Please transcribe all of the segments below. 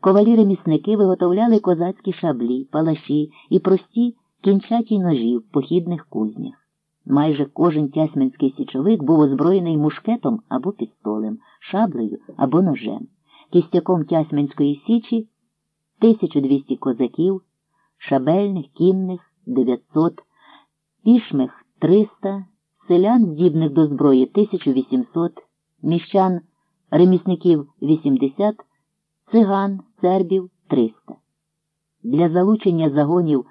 ковалі-ремісники виготовляли козацькі шаблі, палаші і прості кінчаті ножі в похідних кузнях. Майже кожен тясменський січовик був озброєний мушкетом або пістолем, шаблею або ножем. Кістяком Тясменської січі 1200 козаків, шабельних, кінних 900, пішмих 300, селян, здібних до зброї 1800, міщан, ремісників 80, циган, сербів 300. Для залучення загонів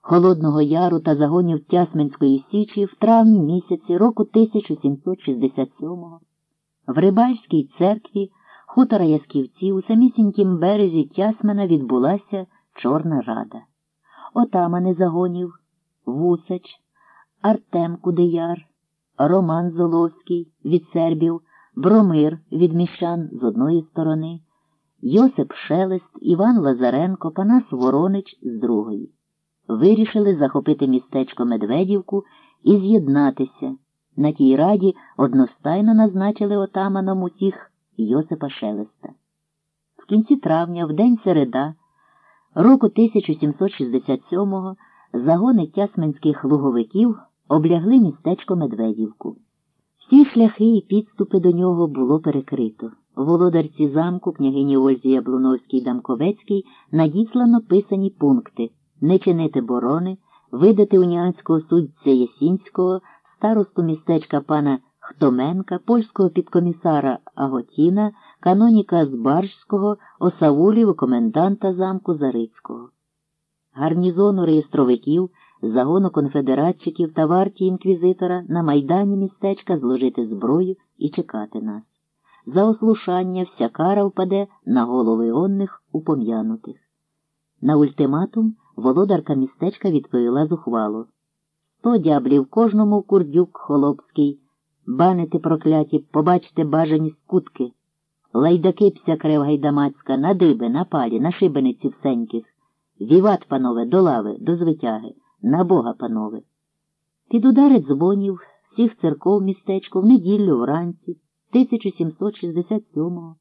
Холодного Яру та загонів Тясменської Січі в травні місяці року 1767-го в Рибальській церкві хутора Ясківці у самісінькім березі Тясмена відбулася Чорна Рада. Отамани загонів Вусач, Артем Кудеяр, Роман Золовський від сербів, Бромир від міщан з одної сторони, Йосип Шелест, Іван Лазаренко, Панас Воронич з другої. Вирішили захопити містечко Медведівку і з'єднатися. На тій раді одностайно назначили отаманом усіх Йосипа Шелеста. В кінці травня, в день середа, року 1767-го, загони тясменських луговиків облягли містечко Медведівку. Всі шляхи і підступи до нього було перекрито. Володарці замку, княгині Ользі Яблуновській Дамковецькій, надіслано писані пункти не чинити борони, видати уніанського суддя Ясінського, старосту містечка пана Хтоменка, польського підкомісара Аготіна, каноніка Збаржського, осавулів коменданта замку Зарицького. Гарнізону реєстровиків, загону конфедератчиків та варті інквізитора на майдані містечка зложити зброю і чекати нас. За ослушання вся кара впаде на голови онних упом'янутих. На ультиматум володарка містечка відповіла зухвало. Сто дяблів кожному курдюк холопський, банити прокляті, побачте бажані скутки. Лайдаки пся крев гайдамацька, на диби, на палі, на шибениці всеньких. Віват, панове, до лави, до звитяги, на Бога, панове. Під удари дзвонів всіх церков містечку в неділю вранці 1767-го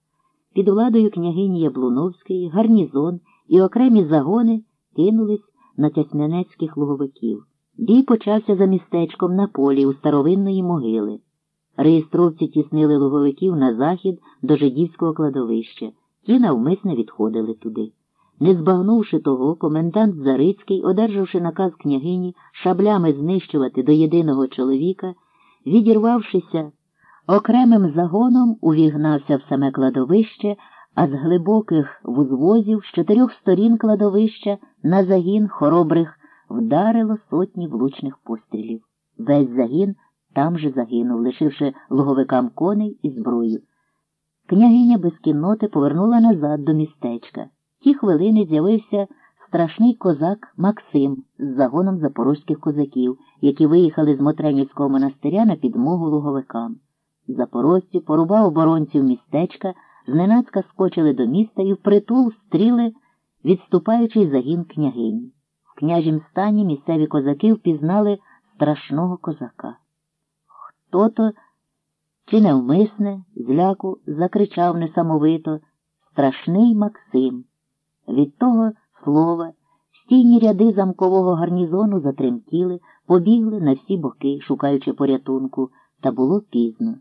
під владою княгині Яблуновської гарнізон і окремі загони кинулись на тясмянецьких луговиків. Бій почався за містечком на полі у старовинної могили. Реєстровці тіснили луговиків на захід до жидівського кладовища, ті навмисне відходили туди. Не збагнувши того, комендант Зарицький, одержавши наказ княгині шаблями знищувати до єдиного чоловіка, відірвавшися, окремим загоном увігнався в саме кладовище, а з глибоких вузвозів з чотирьох сторін кладовища на загін хоробрих вдарило сотні влучних пострілів. Весь загін там же загинув, лишивши луговикам коней і зброю. Княгиня без кінноти повернула назад до містечка. Ті хвилини з'явився страшний козак Максим з загоном запорозьких козаків, які виїхали з Мотренівського монастиря на підмогу луговикам. Запорожці порубав оборонців містечка, зненацька скочили до міста і впритул стріли, відступаючий загін княгині. В княжім стані місцеві козаки впізнали страшного козака. Хто то, чи невмисне, зляку, закричав несамовито Страшний Максим. Від того слова стійні ряди замкового гарнізону затремтіли, побігли на всі боки, шукаючи порятунку, та було пізно.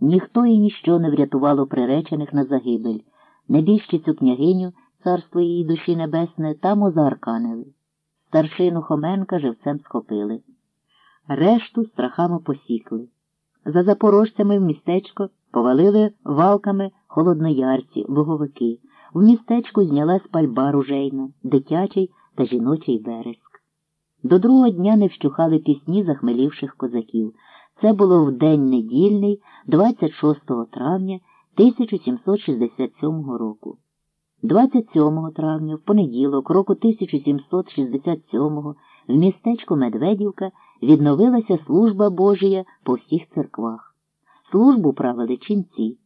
Ніхто і ніщо не врятувало приречених на загибель. Небіжчицю княгиню, царство її душі небесне, там озарканили. Старшину Хоменка живцем схопили. Решту страхами посікли. За запорожцями в містечко повалили валками холодноярці, луговики. В містечку знялась пальба ружейна, дитячий та жіночий вереск. До другого дня не вщухали пісні захмелівших козаків. Це було в день недільний, 26 травня 1767 року. 27 травня, в понеділок, року 1767 в містечку Медведівка відновилася служба Божія по всіх церквах. Службу правили ченці.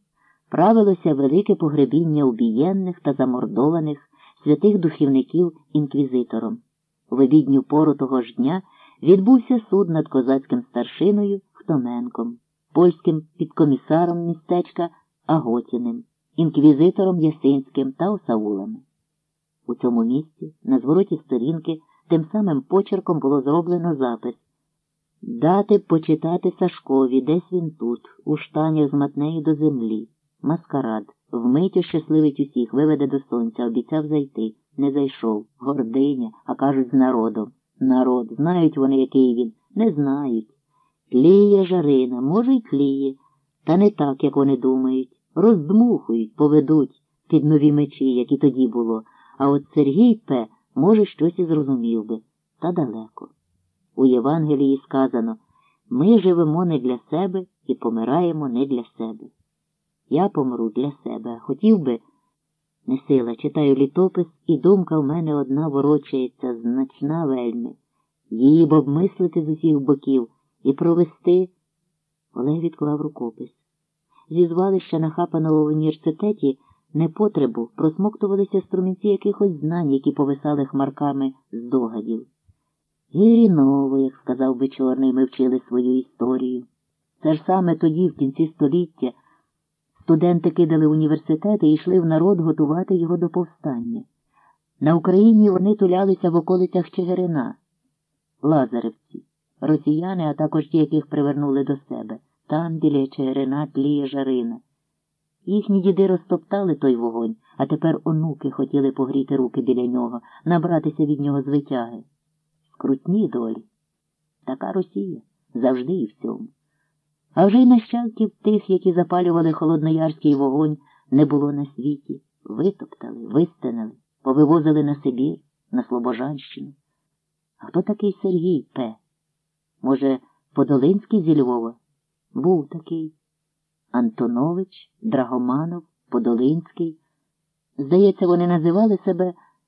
Правилося велике погребіння убієнних та замордованих святих духівників інквізитором. В обідню пору того ж дня відбувся суд над козацьким старшиною Хтоменком, польським підкомісаром містечка Аготіним. інквізитором Ясинським та осаулами. У цьому місці, на звороті сторінки, тим самим почерком було зроблено запис Дати почитати Сашкові, десь він тут, у штанях з матнею до землі. Маскарад, вмить щасливить усіх, виведе до сонця, обіцяв зайти, не зайшов. Гординя, а кажуть, з народом. Народ, знають вони, який він, не знають. Тліє жарина, може, й тліє, та не так, як вони думають. Роздмухують, поведуть під нові мечі, як і тоді було. А от Сергій П. може щось і зрозумів би, та далеко. У Євангелії сказано ми живемо не для себе і помираємо не для себе. Я помру для себе, хотів би, не сила, читаю літопис, і думка в мене одна ворочається, значна вельми. Її б обмислити з усіх боків і провести. Олег відклав рукопис. Зі звалища нахапаного в університеті непотребу просмоктувалися струмінці якихось знань, які повисали хмарками з догадів. Гіріново, як сказав би чорний, ми вчили свою історію. Це ж саме тоді, в кінці століття, студенти кидали університети і йшли в народ готувати його до повстання. На Україні вони тулялися в околицях Чигирина, Лазаревці, росіяни, а також ті, яких привернули до себе. Там біля Чигирина тліє жарина. Їхні діди розтоптали той вогонь, а тепер онуки хотіли погріти руки біля нього, набратися від нього звитяги. Скрутні долі. Така Росія завжди і всьому. А вже й нащадків тих, які запалювали холодноярський вогонь, не було на світі. Витоптали, вистинали, повивозили на Сибір, на Слобожанщину. А хто такий Сергій П? Може, Подолинський зі Львова? Був такий. Антонович, Драгоманов, Подолинський. Здається, вони називали себе